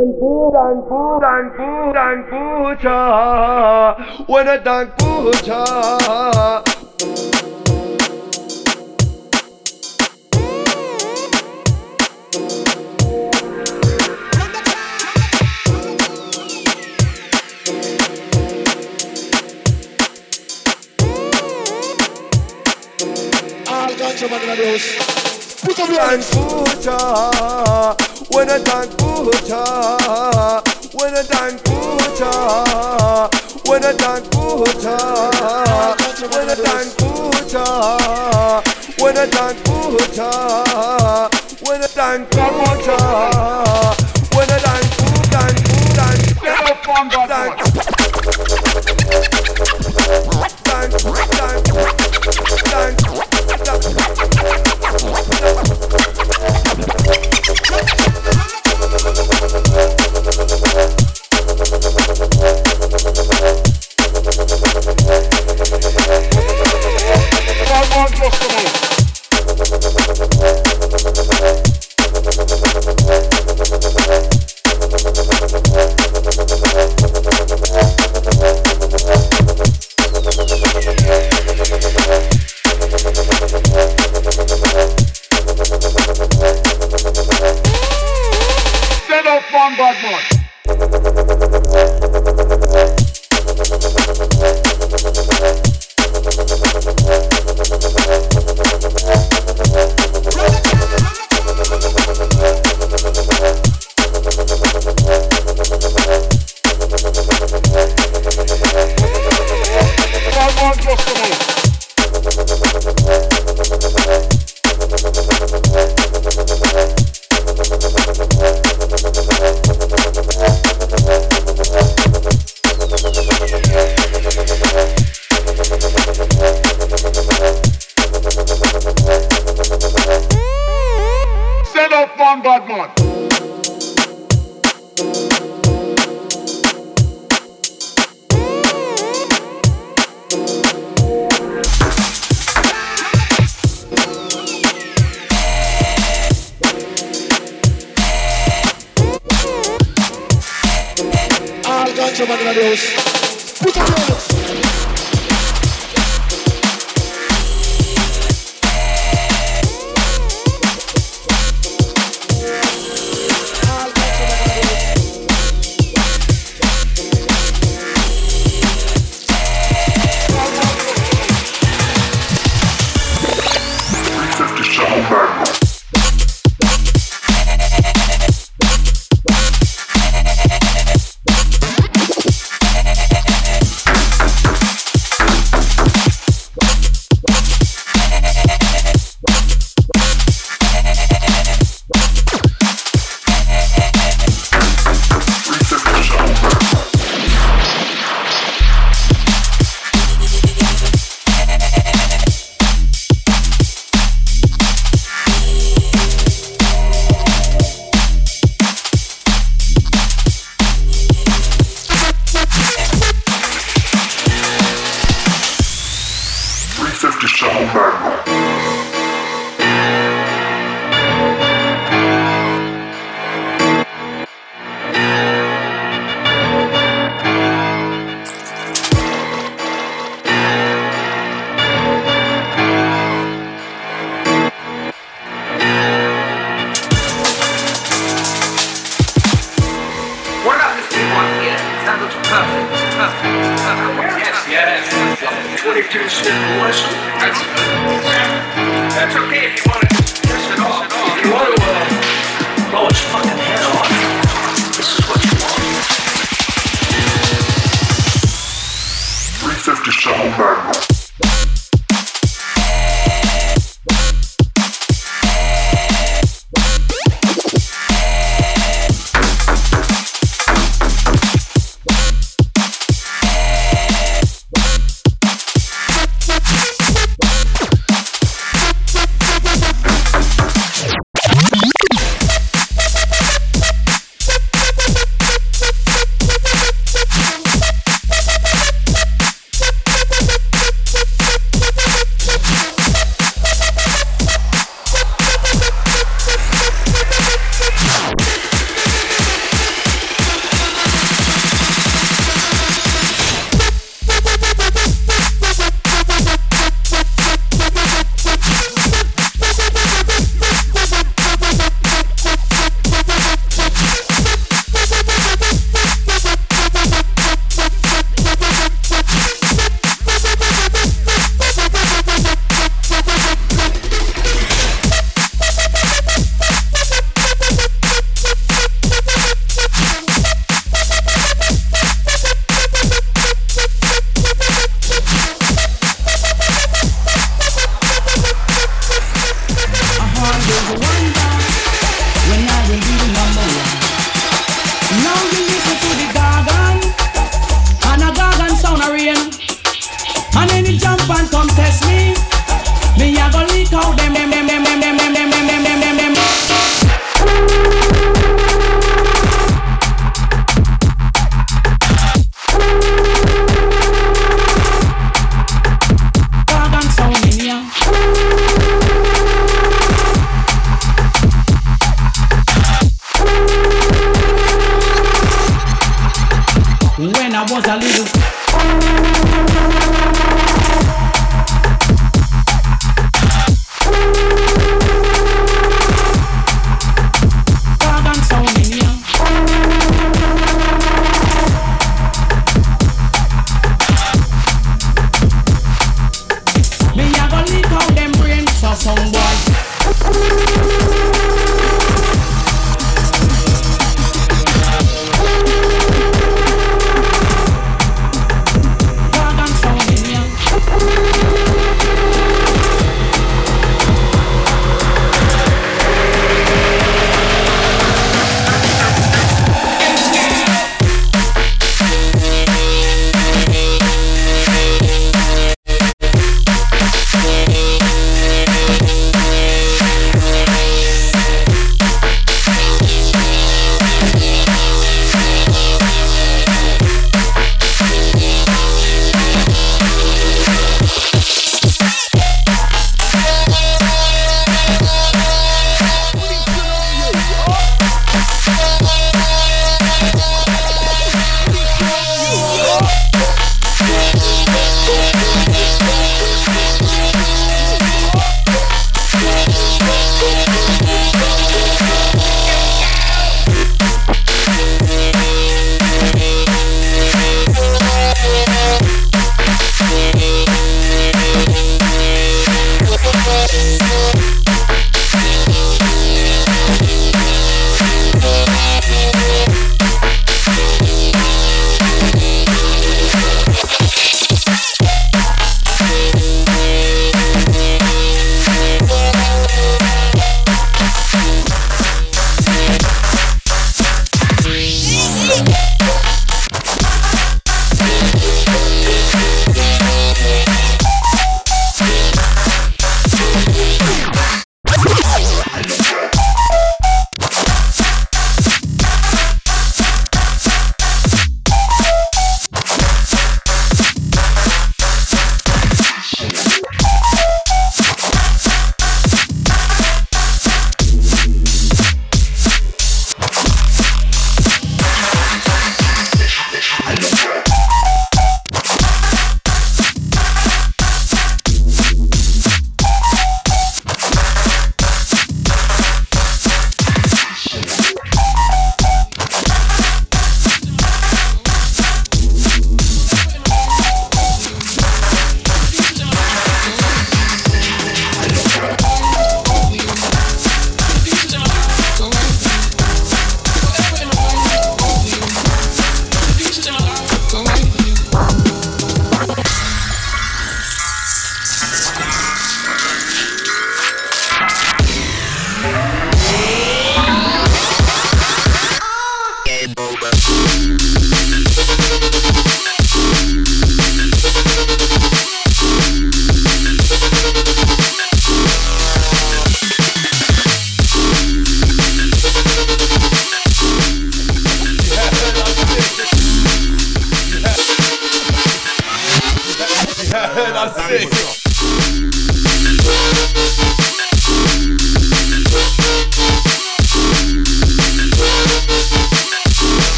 胆不胆不胆不胆不茶，我的胆不茶。Muchas. Put up your hands. When I thank Buddha, when I thank Buddha, when I thank Buddha, when I thank Buddha, when I thank Buddha, when I thank Buddha, when I thank Buddha, thank Buddha, thank Buddha. Thank you.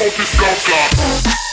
focus, y'all got.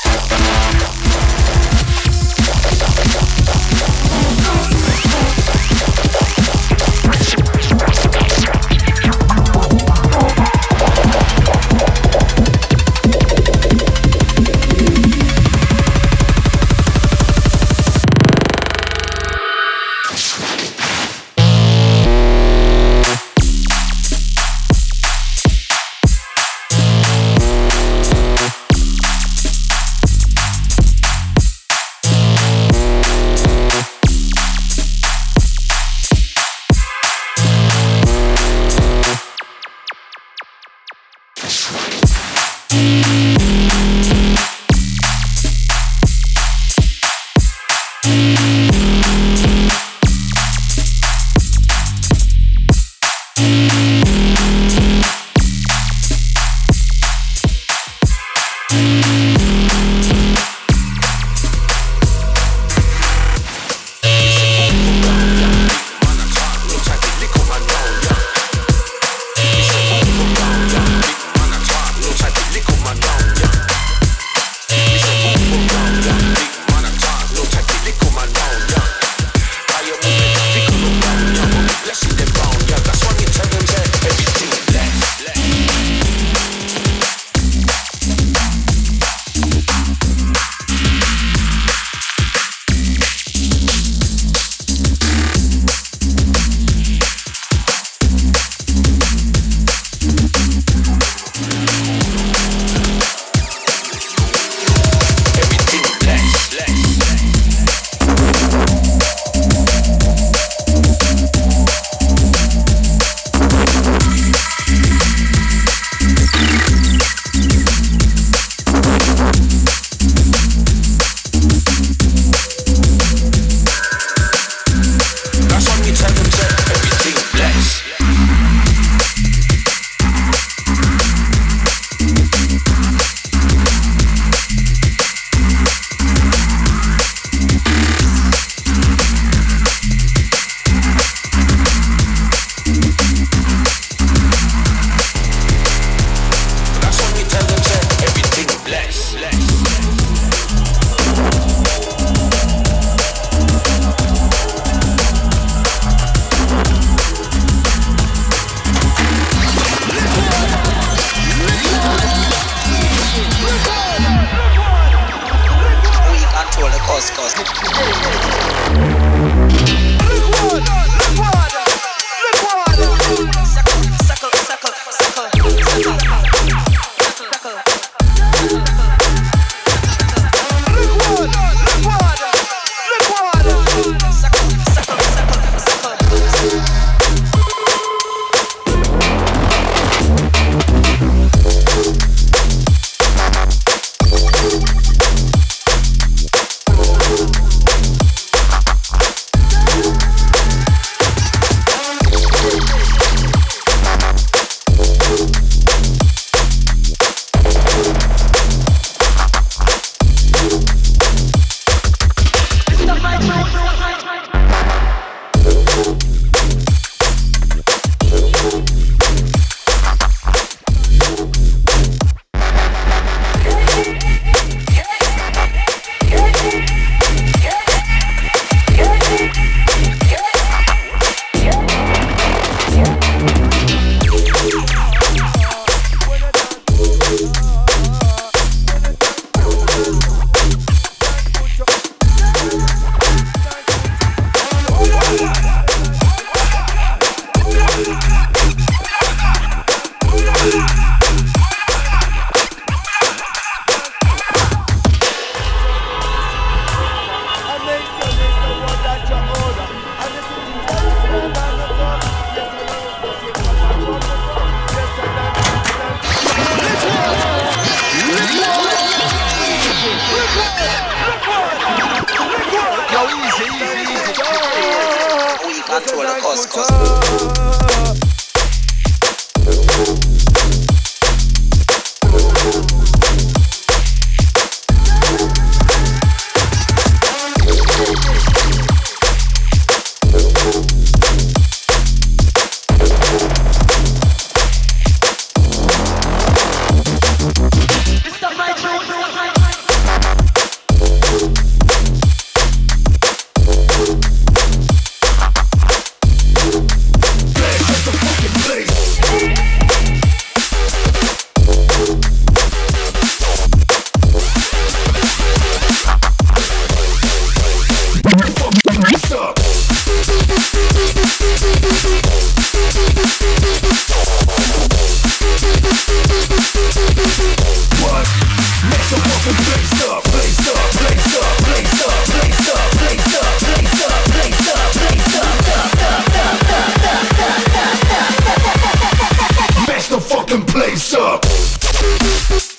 Up.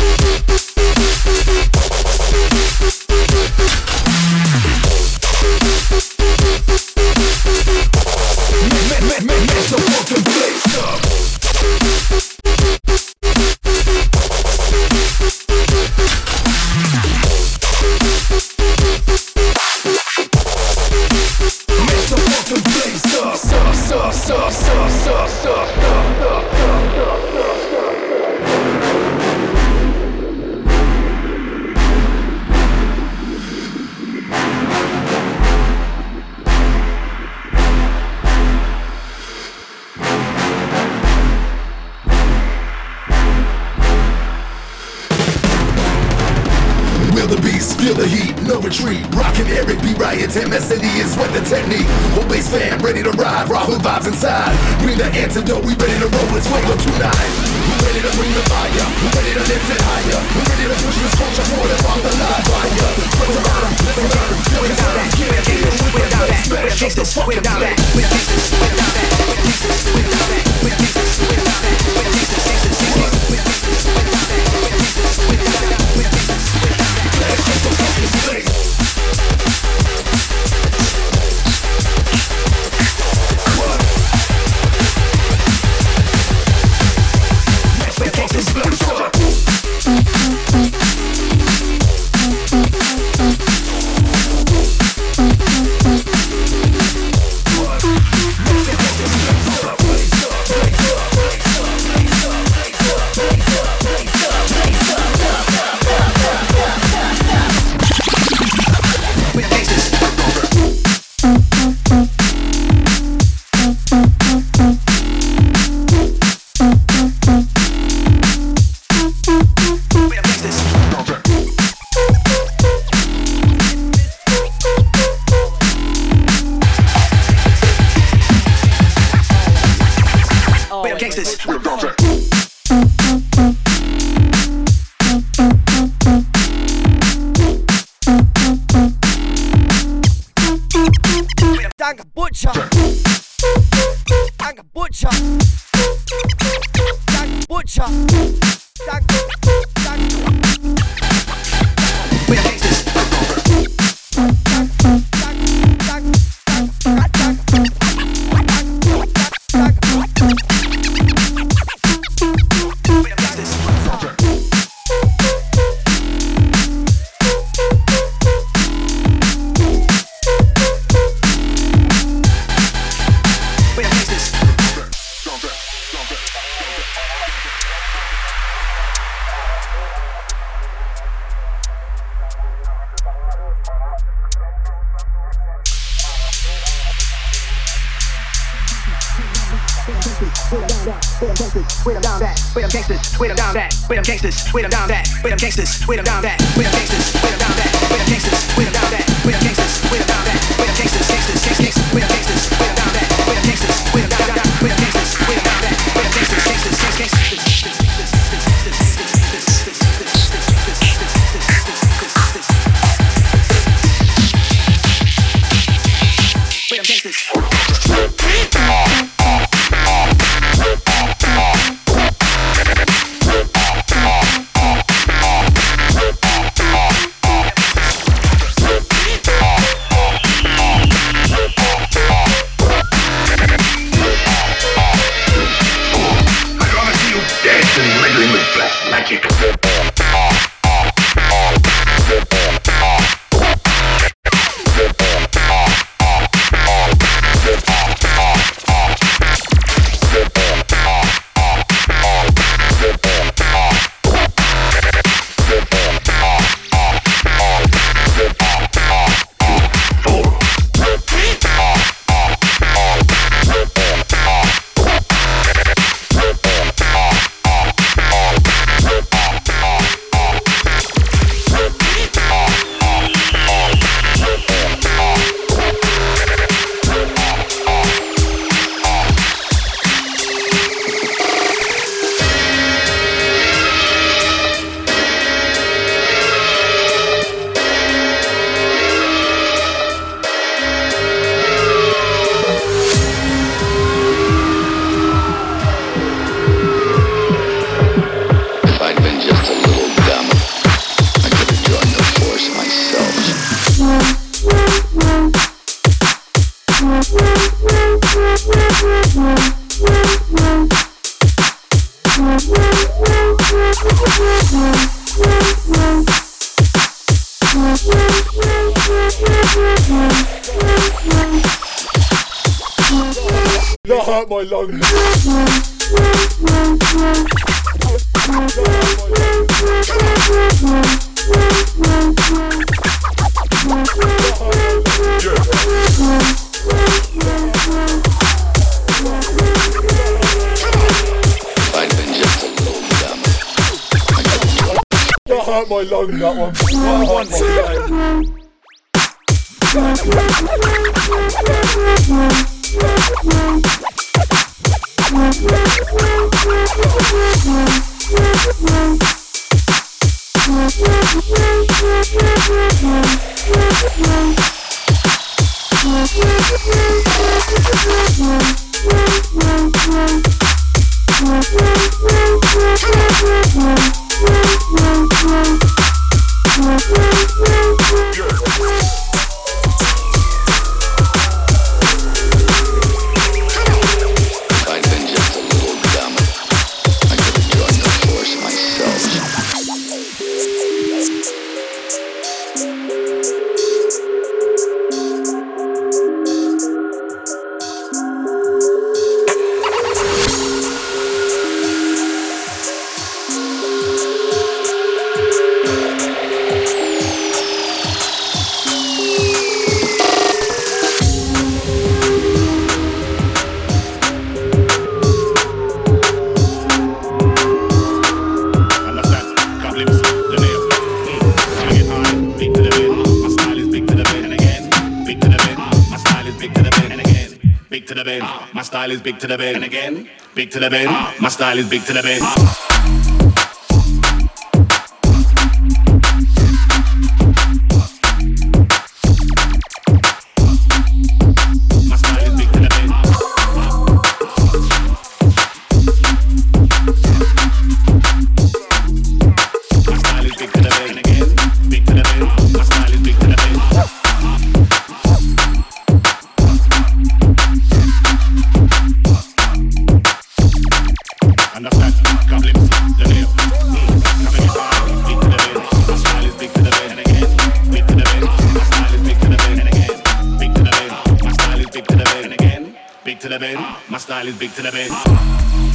you got one. What I want. You're Yeah. big to the bend. And again, big to the bend. Ah. My style is big to the bend. Ah. smile big to the bit.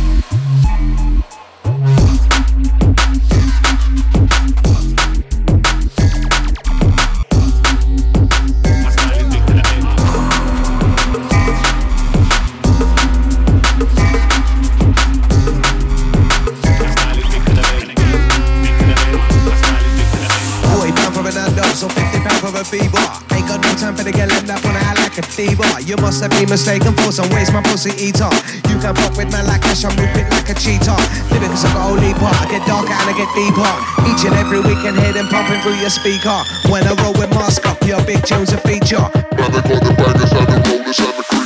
mistaken for some ways my pussy eater. You can fuck with me like cash, I move it like a cheetah. Lyrics are holy part, I get darker and I get deeper. Each and every weekend, hear them pumping through your speaker. When I roll with mask up, your big tunes a feature. Now they got the bangers and the rollers and the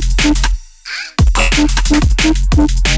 Thank you.